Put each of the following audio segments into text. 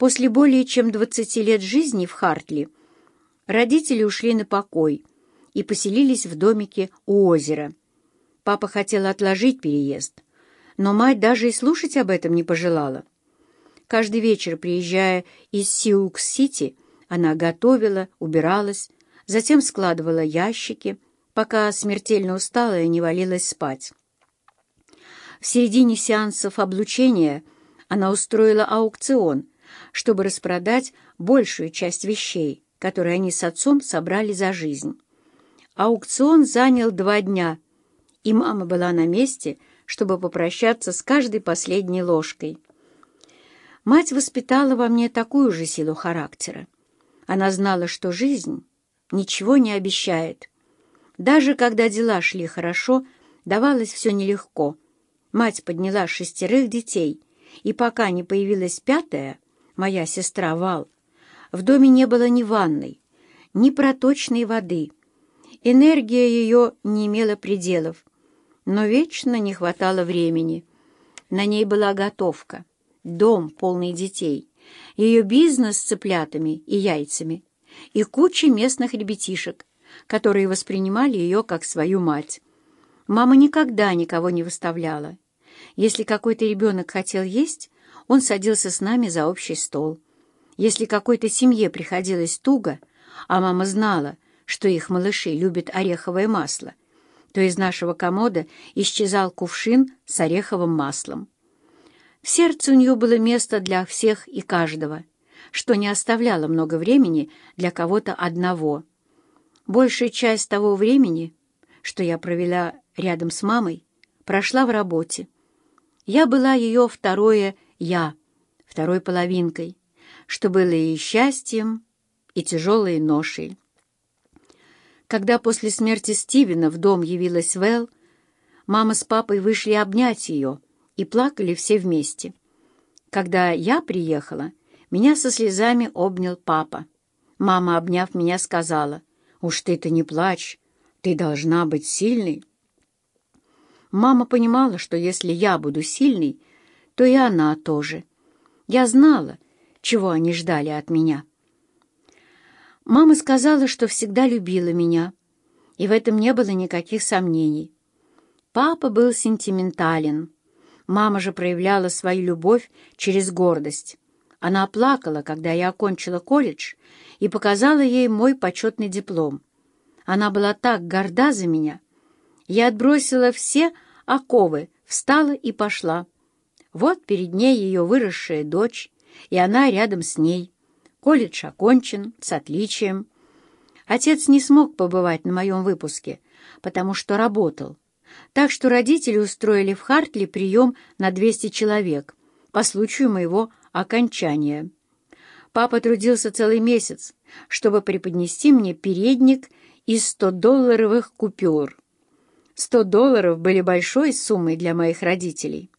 После более чем 20 лет жизни в Хартли родители ушли на покой и поселились в домике у озера. Папа хотел отложить переезд, но мать даже и слушать об этом не пожелала. Каждый вечер, приезжая из Сиукс-Сити, она готовила, убиралась, затем складывала ящики, пока смертельно усталая не валилась спать. В середине сеансов облучения она устроила аукцион, чтобы распродать большую часть вещей, которые они с отцом собрали за жизнь. Аукцион занял два дня, и мама была на месте, чтобы попрощаться с каждой последней ложкой. Мать воспитала во мне такую же силу характера. Она знала, что жизнь ничего не обещает. Даже когда дела шли хорошо, давалось все нелегко. Мать подняла шестерых детей, и пока не появилась пятая, моя сестра Вал, в доме не было ни ванной, ни проточной воды. Энергия ее не имела пределов, но вечно не хватало времени. На ней была готовка, дом, полный детей, ее бизнес с цыплятами и яйцами и куча местных ребятишек, которые воспринимали ее как свою мать. Мама никогда никого не выставляла. Если какой-то ребенок хотел есть, он садился с нами за общий стол. Если какой-то семье приходилось туго, а мама знала, что их малыши любят ореховое масло, то из нашего комода исчезал кувшин с ореховым маслом. В сердце у нее было место для всех и каждого, что не оставляло много времени для кого-то одного. Большая часть того времени, что я провела рядом с мамой, прошла в работе. Я была ее второе «я», второй половинкой, что было и счастьем, и тяжелой ношей. Когда после смерти Стивена в дом явилась Вэл, мама с папой вышли обнять ее — и плакали все вместе. Когда я приехала, меня со слезами обнял папа. Мама, обняв меня, сказала, «Уж ты-то не плачь, ты должна быть сильной». Мама понимала, что если я буду сильной, то и она тоже. Я знала, чего они ждали от меня. Мама сказала, что всегда любила меня, и в этом не было никаких сомнений. Папа был сентиментален, Мама же проявляла свою любовь через гордость. Она плакала, когда я окончила колледж, и показала ей мой почетный диплом. Она была так горда за меня. Я отбросила все оковы, встала и пошла. Вот перед ней ее выросшая дочь, и она рядом с ней. Колледж окончен, с отличием. Отец не смог побывать на моем выпуске, потому что работал. Так что родители устроили в Хартли прием на 200 человек по случаю моего окончания. Папа трудился целый месяц, чтобы преподнести мне передник из 100-долларовых купюр. 100 долларов были большой суммой для моих родителей.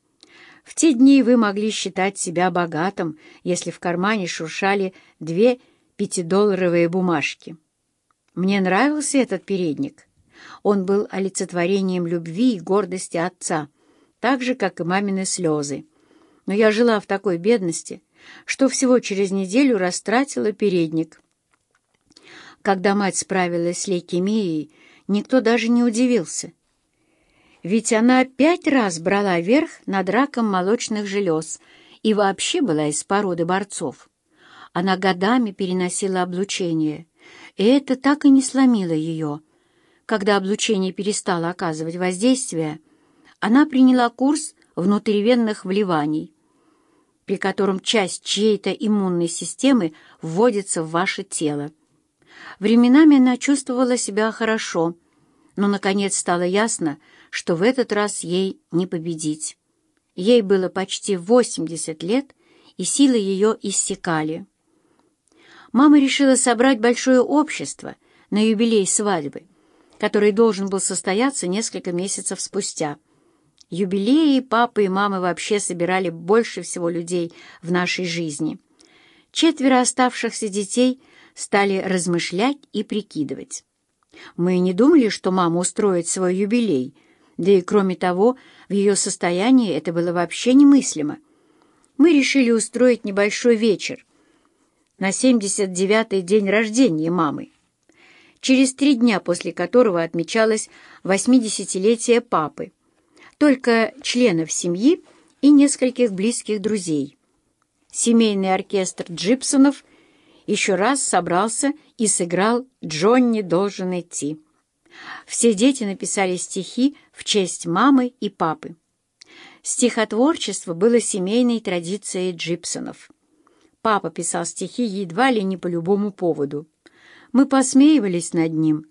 В те дни вы могли считать себя богатым, если в кармане шуршали две пятидолларовые бумажки. Мне нравился этот передник — он был олицетворением любви и гордости отца, так же, как и мамины слезы. Но я жила в такой бедности, что всего через неделю растратила передник. Когда мать справилась с лейкемией, никто даже не удивился. Ведь она пять раз брала верх над раком молочных желез и вообще была из породы борцов. Она годами переносила облучение, и это так и не сломило ее — когда облучение перестало оказывать воздействие, она приняла курс внутривенных вливаний, при котором часть чьей-то иммунной системы вводится в ваше тело. Временами она чувствовала себя хорошо, но, наконец, стало ясно, что в этот раз ей не победить. Ей было почти 80 лет, и силы ее иссякали. Мама решила собрать большое общество на юбилей свадьбы, который должен был состояться несколько месяцев спустя. Юбилеи папы и мамы вообще собирали больше всего людей в нашей жизни. Четверо оставшихся детей стали размышлять и прикидывать. Мы не думали, что мама устроит свой юбилей, да и кроме того, в ее состоянии это было вообще немыслимо. Мы решили устроить небольшой вечер на 79-й день рождения мамы, через три дня после которого отмечалось 80-летие папы, только членов семьи и нескольких близких друзей. Семейный оркестр Джипсонов еще раз собрался и сыграл «Джонни должен идти». Все дети написали стихи в честь мамы и папы. Стихотворчество было семейной традицией Джипсонов. Папа писал стихи едва ли не по любому поводу. Мы посмеивались над ним,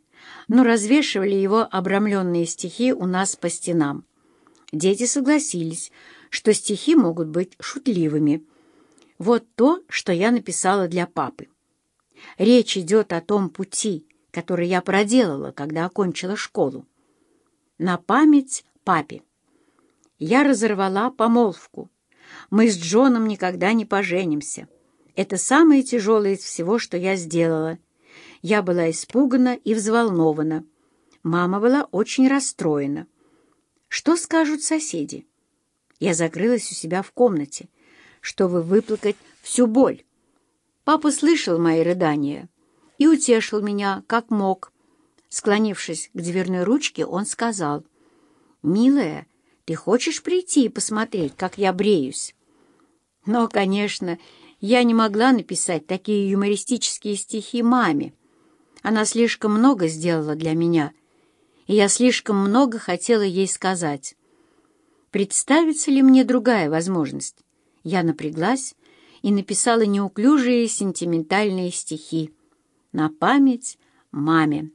но развешивали его обрамленные стихи у нас по стенам. Дети согласились, что стихи могут быть шутливыми. Вот то, что я написала для папы. Речь идет о том пути, который я проделала, когда окончила школу. На память папе. Я разорвала помолвку. Мы с Джоном никогда не поженимся. Это самое тяжелое из всего, что я сделала. Я была испугана и взволнована. Мама была очень расстроена. Что скажут соседи? Я закрылась у себя в комнате, чтобы выплакать всю боль. Папа слышал мои рыдания и утешил меня, как мог. Склонившись к дверной ручке, он сказал, «Милая, ты хочешь прийти и посмотреть, как я бреюсь?» Но, конечно, я не могла написать такие юмористические стихи маме. Она слишком много сделала для меня, и я слишком много хотела ей сказать. Представится ли мне другая возможность? Я напряглась и написала неуклюжие сентиментальные стихи на память маме.